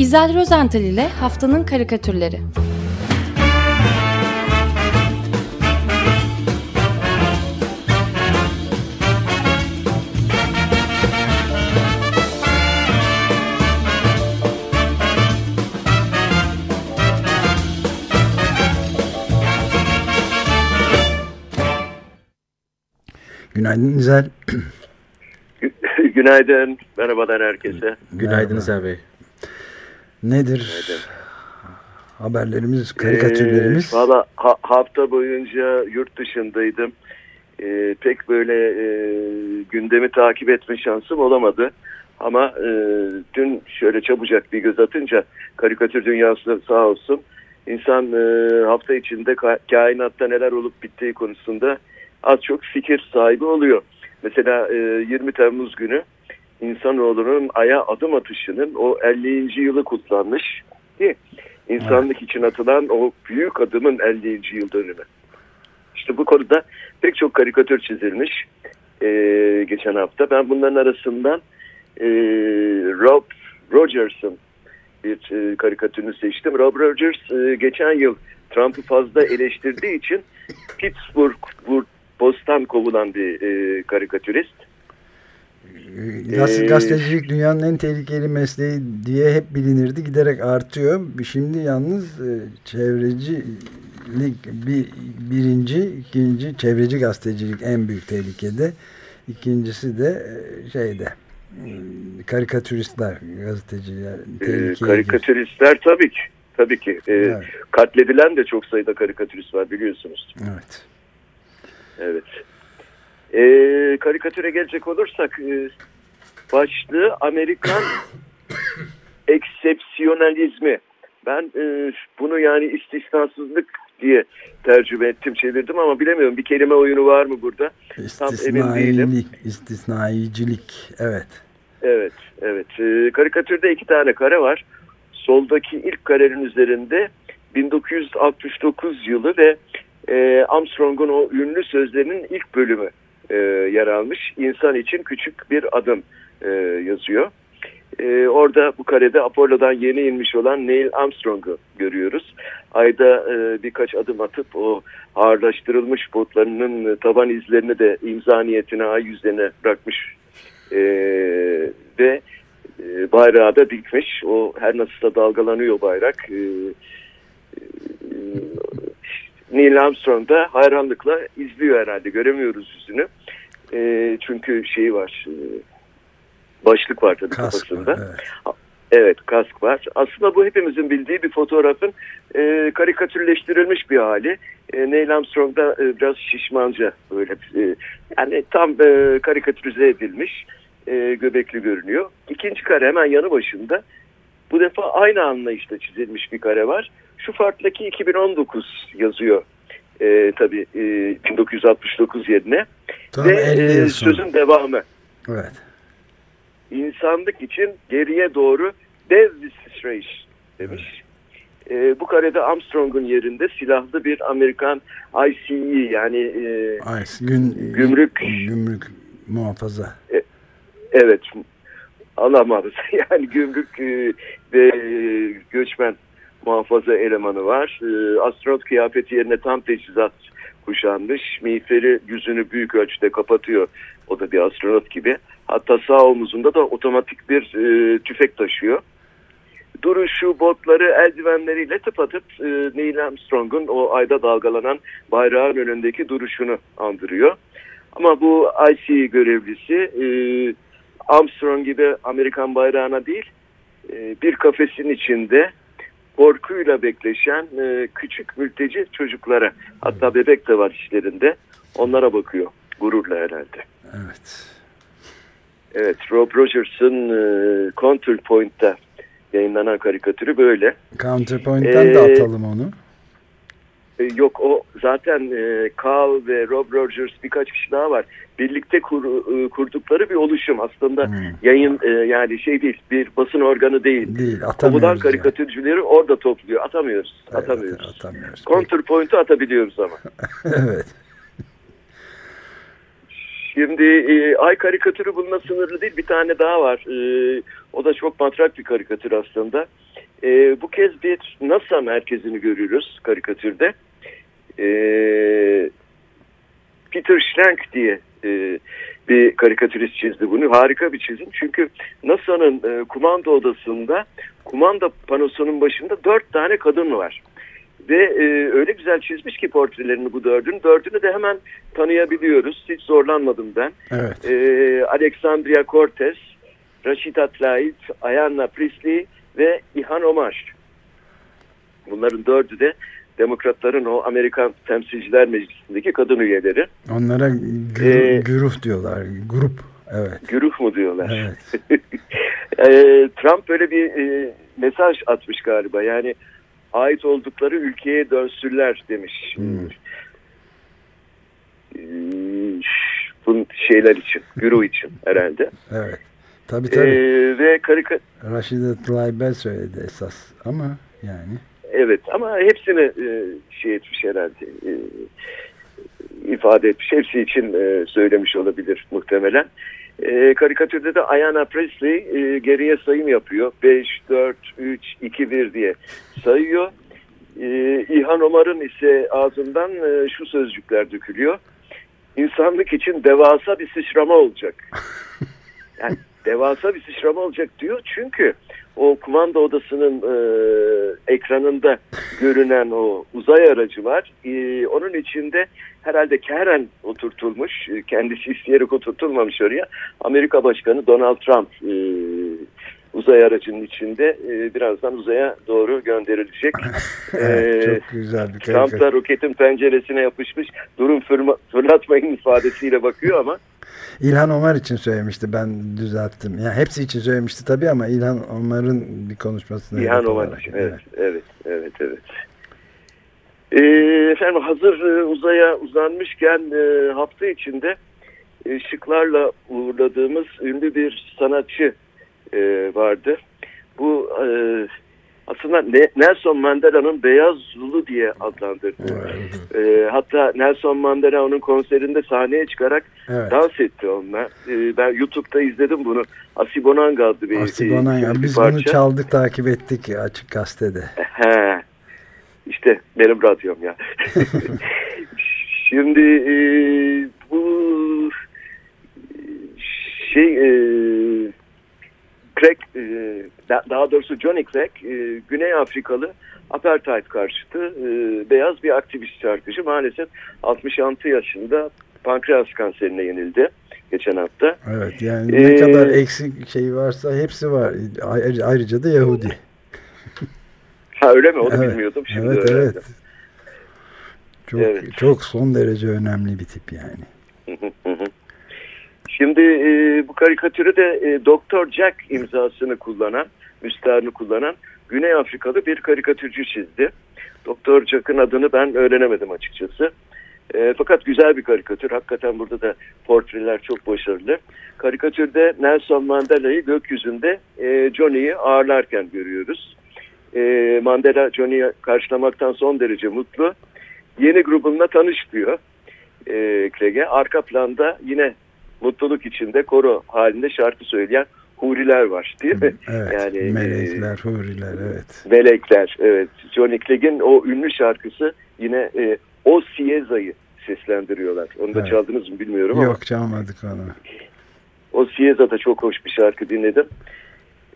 İzel Rozental ile Haftanın Karikatürleri Günaydın İzel. Günaydın. Merhabalar herkese. Günaydın İzel Bey. Nedir Günaydın. haberlerimiz, karikatürlerimiz? Ee, Valla ha hafta boyunca yurt dışındaydım. Ee, pek böyle e, gündemi takip etme şansım olamadı. Ama e, dün şöyle çabucak bir göz atınca karikatür dünyası sağ olsun. İnsan e, hafta içinde ka kainatta neler olup bittiği konusunda az çok fikir sahibi oluyor. Mesela e, 20 Temmuz günü insanoğlunun aya adım atışının o 50. yılı kutlanmış. Değil İnsanlık evet. için atılan o büyük adımın 50. yıl dönümü. İşte bu konuda pek çok karikatür çizilmiş e, geçen hafta. Ben bunların arasından e, Rob Rogers'ın bir e, karikatürünü seçtim. Rob Rogers e, geçen yıl Trump'ı fazla eleştirdiği için Pittsburgh Post'tan kovulan bir e, karikatürist. Gaz, ee, gazetecilik dünyanın en tehlikeli mesleği diye hep bilinirdi. Giderek artıyor. Şimdi yalnız e, çevrecilik bir, birinci, ikinci çevreci gazetecilik en büyük tehlikede. İkincisi de e, şeyde karikatüristler, gazeteciler. Ee, karikatüristler tabii ki. Tabii ki. Ee, evet. Katledilen de çok sayıda karikatürist var biliyorsunuz. Evet. Evet. E, karikatüre gelecek olursak e, başlığı Amerikan eksepsiyonalizmi. Ben e, bunu yani istisnasızlık diye tercüme ettim, çevirdim ama bilemiyorum. Bir kelime oyunu var mı burada? Tam emin değilim. İstisnaicilik, evet. Evet, evet. E, karikatürde iki tane kare var. Soldaki ilk karenin üzerinde 1969 yılı ve e, Armstrong'un o ünlü sözlerinin ilk bölümü e, yer almış. İnsan için küçük bir adım e, yazıyor. E, orada bu karede Apollo'dan yeni inmiş olan Neil Armstrong'u görüyoruz. Ayda e, birkaç adım atıp o ağırlaştırılmış botlarının taban izlerini de imza niyetine ay yüzlerine bırakmış e, ve e, bayrağı da dikmiş. O her nasılsa dalgalanıyor bayrak. E, e, Neil Armstrong da hayranlıkla izliyor herhalde. Göremiyoruz yüzünü. E, çünkü şeyi var. E, başlık var tabii kask kafasında. Var, evet. evet kask var. Aslında bu hepimizin bildiği bir fotoğrafın e, karikatürleştirilmiş bir hali. E, Neil Armstrong da e, biraz şişmanca böyle e, yani tam e, karikatürize edilmiş. E, göbekli görünüyor. İkinci kare hemen yanı başında bu defa aynı anlayışla çizilmiş bir kare var. Şu farktaki 2019 yazıyor e, tabii e, 1969 yerine. Tam Ve e, sözün devamı. Evet. İnsanlık için geriye doğru dev bir sıçrayış demiş. Evet. E, bu karede Armstrong'un yerinde silahlı bir Amerikan ICE yani e, ICE, gün, gümrük gümrük muhafaza. E, evet alamaz. Yani gümrük e, ve e, göçmen muhafaza elemanı var. E, astronot kıyafeti yerine tam teçhizat kuşanmış. Miğferi yüzünü büyük ölçüde kapatıyor. O da bir astronot gibi. Hatta sağ omuzunda da otomatik bir e, tüfek taşıyor. Duruşu, botları, eldivenleriyle tıpatıp e, Neil Armstrong'un o ayda dalgalanan bayrağın önündeki duruşunu andırıyor. Ama bu IC görevlisi e, Armstrong gibi Amerikan bayrağına değil e, bir kafesin içinde korkuyla bekleşen e, küçük mülteci çocuklara hatta bebek de var işlerinde onlara bakıyor gururla herhalde. Evet. Evet Rob Rogers'ın e, Counterpoint'ta yayınlanan karikatürü böyle. Counterpoint'tan ee, da atalım onu. E, yok o zaten e, Carl ve Rob Rogers birkaç kişi daha var. Birlikte kur, e, kurdukları bir oluşum aslında hmm. yayın e, yani şey değil bir basın organı değil. Değil atamıyoruz. Kovulan karikatürcüleri yani. orada topluyor atamıyoruz. Evet, atamıyoruz. atamıyoruz. Counterpoint'u atabiliyoruz ama. evet. Şimdi e, ay karikatürü bununla sınırlı değil. Bir tane daha var. E, O da çok matrak bir karikatür aslında. E, bu kez bir NASA merkezini görüyoruz karikatürde. E, Peter Schlenk diye e, bir karikatürist çizdi bunu. Harika bir çizim. Çünkü NASA'nın e, kumanda odasında kumanda panosunun başında dört tane kadın var. Ve e, öyle güzel çizmiş ki portrelerini bu dördünü. Dördünü de hemen tanıyabiliyoruz. Hiç zorlanmadım ben. Evet. E, Alexandria Cortez, Rashida Tlaib, Ayanna Priestley ve İhan Omar. Bunların dördü de Demokratların o Amerikan Temsilciler Meclisi'ndeki kadın üyeleri. Onlara gür, ee, güruh diyorlar. Grup. Evet. Güruh mu diyorlar? Evet. e, Trump böyle bir e, mesaj atmış galiba. Yani ait oldukları ülkeye dönsünler demiş. Hmm. E, bunun şeyler için, güruh için herhalde. Evet. Tabii tabii. Ee, ve karika... Raşida Tlaibel söyledi esas ama yani. Evet ama hepsini e, şey etmiş herhalde e, ifade etmiş. Hepsi için e, söylemiş olabilir muhtemelen. Karikatürde de Ayanna Presley geriye sayım yapıyor. 5, 4, 3, 2, 1 diye sayıyor. E, İlhan Omar'ın ise ağzından şu sözcükler dökülüyor. İnsanlık için devasa bir sıçrama olacak. Yani devasa bir sıçrama olacak diyor. Çünkü o kumanda odasının e, ekranında görünen o uzay aracı var. E, onun içinde herhalde Karen oturtulmuş. E, kendisi isteyerek oturtulmamış oraya. Amerika Başkanı Donald Trump e, uzay aracının içinde e, birazdan uzaya doğru gönderilecek. evet, e, çok güzel bir Trump da roketin penceresine yapışmış. Durum fırma, fırlatmayın ifadesiyle bakıyor ama İlhan Omar için söylemişti ben düzelttim. Yani hepsi için söylemişti tabii ama İlhan Omar'ın bir konuşmasını İlhan Omar için evet evet evet evet. Ee, efendim hazır e, uzaya uzanmışken e, hafta içinde e, şıklarla uğurladığımız ünlü bir sanatçı e, vardı. Bu e, aslında Nelson Mandela'nın Beyaz Zulu diye adlandırdı. Evet. E, hatta Nelson Mandela onun konserinde sahneye çıkarak evet. dans etti onunla. E, ben YouTube'da izledim bunu. Asibonanga adlı bir, Asibonanga. E, Biz parça. bunu çaldık takip ettik açık gazetede. He. İşte benim radyom ya. Şimdi e, bu şey e, Craig, e, daha doğrusu Johnny Craig, e, Güney Afrikalı apartheid karşıtı e, beyaz bir aktivist şarkıcı. Maalesef 66 yaşında pankreas kanserine yenildi geçen hafta. Evet yani ne ee, kadar eksik şey varsa hepsi var. Ayrıca da Yahudi. ha öyle mi? Onu evet, bilmiyordum. Şimdi evet öyle. evet. Çok, evet. çok son derece önemli bir tip yani. Şimdi e, bu karikatürü de e, Doktor Jack imzasını kullanan, müstaharını kullanan Güney Afrikalı bir karikatürcü çizdi. Doktor Jack'ın adını ben öğrenemedim açıkçası. E, fakat güzel bir karikatür. Hakikaten burada da portreler çok başarılı. Karikatürde Nelson Mandela'yı gökyüzünde e, Johnny'yi ağırlarken görüyoruz. E, Mandela Johnny'yi karşılamaktan son derece mutlu. Yeni grubunla tanış diyor e. Arka planda yine mutluluk içinde koro halinde şarkı söyleyen huriler var değil mi? Evet, yani melekler, e, huriler evet. Melekler evet. Johnny Clegg'in o ünlü şarkısı yine e, O Sieza'yı seslendiriyorlar. Onu da evet. çaldınız mı bilmiyorum Yok, ama. Yok çalmadık onu. O Sieza da çok hoş bir şarkı dinledim.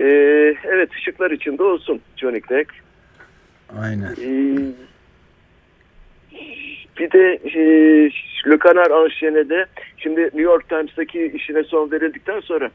Ee, evet ışıklar içinde olsun Johnny Clegg. Aynen. Ee, bir de e, Le Canard Anşene'de şimdi New York Times'taki işine son verildikten sonra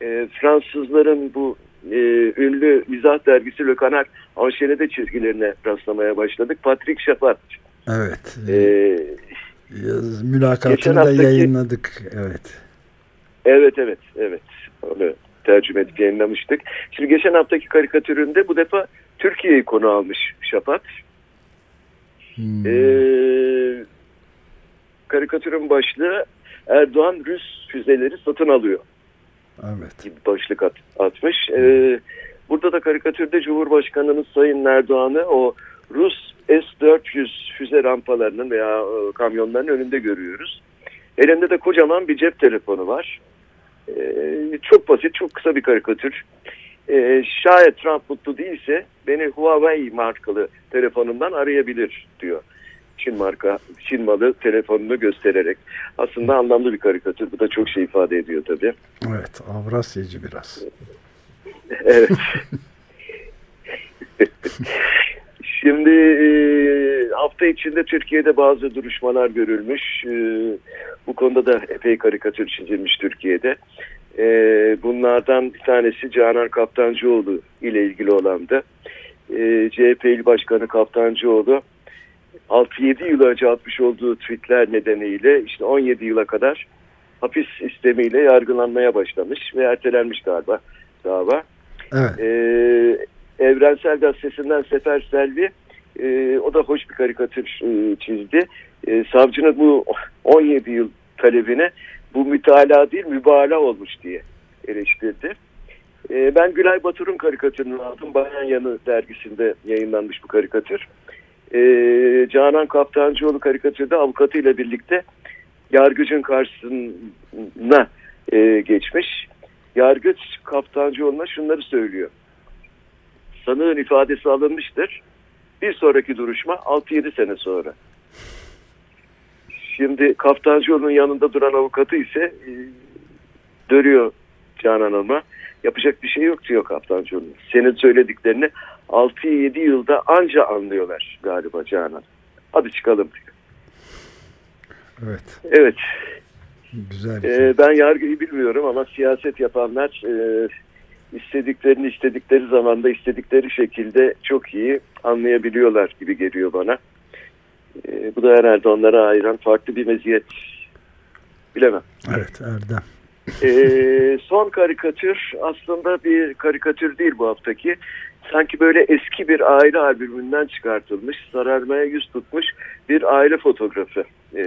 e, Fransızların bu e, ünlü mizah dergisi Le Canard Anşene'de çizgilerine rastlamaya başladık. Patrick Chapat. Evet. E, Yaz, mülakatını haftaki, da yayınladık. Evet. Evet evet evet. Onu tercüme edip yayınlamıştık. Şimdi geçen haftaki karikatüründe bu defa Türkiye'yi konu almış Şapat. Hmm. Ee, karikatürün başlığı Erdoğan Rus füzeleri satın alıyor. Evet. Gibi başlık at, atmış. Ee, burada da karikatürde Cumhurbaşkanımız Sayın Erdoğan'ı o Rus S-400 füze rampalarının veya e, kamyonların önünde görüyoruz. Elinde de kocaman bir cep telefonu var. Ee, çok basit, çok kısa bir karikatür. E, şayet Trump mutlu değilse beni Huawei markalı telefonundan arayabilir diyor. Çin marka, Çin malı telefonunu göstererek. Aslında anlamlı bir karikatür. Bu da çok şey ifade ediyor tabii. Evet, Avrasyacı biraz. evet. Şimdi e, hafta içinde Türkiye'de bazı duruşmalar görülmüş. E, bu konuda da epey karikatür çizilmiş Türkiye'de. E, bunlardan bir tanesi Canan Kaptancıoğlu ile ilgili olan da. E, CHP İl Başkanı Kaptancıoğlu 6-7 yıl önce atmış olduğu tweetler nedeniyle işte 17 yıla kadar hapis sistemiyle yargılanmaya başlamış ve ertelenmiş galiba dava. Evet. Ee, Evrensel Gazetesi'nden Sefer Selvi e, o da hoş bir karikatür e, çizdi. E, savcının bu 17 yıl talebine bu mütalaa değil mübalağa olmuş diye eleştirdi. E, ben Gülay Batur'un karikatürünü aldım. Bayan Yanı dergisinde yayınlanmış bu karikatür. E, Canan Kaptancıoğlu karikatürde avukatıyla birlikte yargıcın karşısına e, geçmiş. Yargıç Kaptancıoğlu'na şunları söylüyor. Sanığın ifadesi alınmıştır. Bir sonraki duruşma 6-7 sene sonra. Şimdi Kaftancıoğlu'nun yanında duran avukatı ise e, dönüyor Canan Hanım'a. Yapacak bir şey yok diyor Kaftancıoğlu. Senin söylediklerini 6-7 yılda anca anlıyorlar galiba Canan. Hadi çıkalım diyor. Evet. Evet. Güzel. Ee, ben yargıyı bilmiyorum ama siyaset yapanlar e, istediklerini istedikleri zamanda istedikleri şekilde çok iyi anlayabiliyorlar gibi geliyor bana. E, bu da herhalde onlara ayıran farklı bir meziyet. Bilemem. Evet Erdem. E, son karikatür aslında bir karikatür değil bu haftaki. Sanki böyle eski bir aile albümünden çıkartılmış, sararmaya yüz tutmuş bir aile fotoğrafı. E,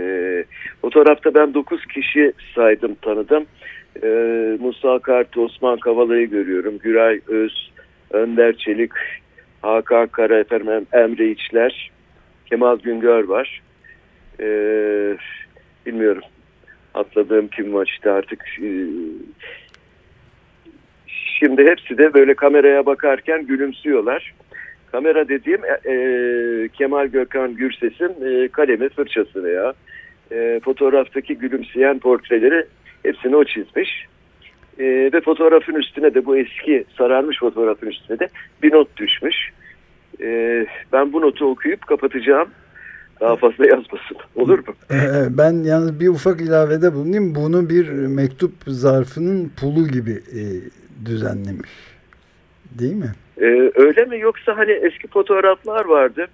fotoğrafta ben 9 kişi saydım, tanıdım. E, Musa Kart, Osman Kavala'yı görüyorum. Güray Öz, Önder Çelik, Hakan Kara, efendim, Emre İçler, Kemal Güngör var. E, bilmiyorum atladığım kim var artık. E, şimdi hepsi de böyle kameraya bakarken gülümsüyorlar. Kamera dediğim e, Kemal Gökhan Gürses'in e, kalemi fırçası veya e, fotoğraftaki gülümseyen portreleri hepsini o çizmiş. E, ve fotoğrafın üstüne de bu eski sararmış fotoğrafın üstüne de bir not düşmüş. E, ben bu notu okuyup kapatacağım. Daha fazla yazmasın. Olur mu? Ee, ben yalnız bir ufak ilavede bulunayım. Bunu bir mektup zarfının pulu gibi e, düzenlemiş. Değil mi? Ee, öyle mi? Yoksa hani eski fotoğraflar vardı.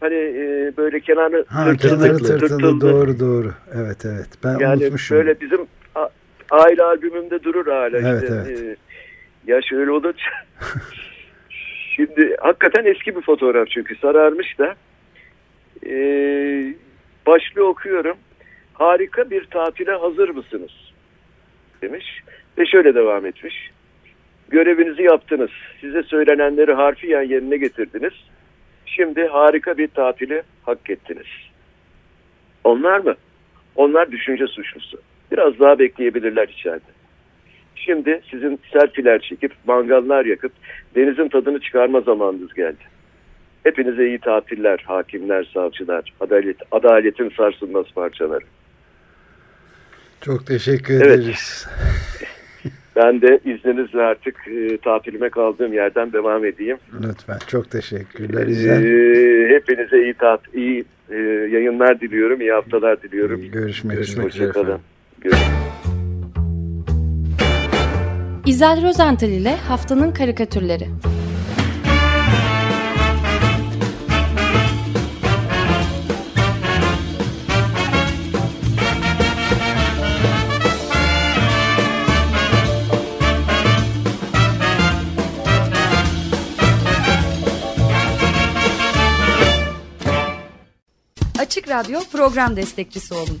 Hani e, böyle kenarı ha, tırtılı, kenarı tırtılı, tırtıldı. doğru doğru. Evet evet. Ben yani unutmuşum. böyle bizim aile albümümde durur hala. Evet, işte. evet. Ee, ya şöyle olunca şimdi hakikaten eski bir fotoğraf çünkü sararmış da ee, başlığı okuyorum. Harika bir tatile hazır mısınız? Demiş ve şöyle devam etmiş. Görevinizi yaptınız. Size söylenenleri harfiyen yerine getirdiniz. Şimdi harika bir tatili hak ettiniz. Onlar mı? Onlar düşünce suçlusu. Biraz daha bekleyebilirler içeride. Şimdi sizin selfiler çekip, mangallar yakıp denizin tadını çıkarma zamanınız geldi. Hepinize iyi tatiller, hakimler, savcılar, adalet, adaletin sarsılmaz parçaları. Çok teşekkür Evet. ederiz. Ben de izninizle artık e, tatilime kaldığım yerden devam edeyim. Lütfen. Çok teşekkürler. E, hepinize iyi tat, iyi e, yayınlar diliyorum, iyi haftalar diliyorum. Görüşmek, üzere. Hoşçakalın. Görüşmek İzel Rozental ile Haftanın Karikatürleri Açık Radyo program destekçisi olun.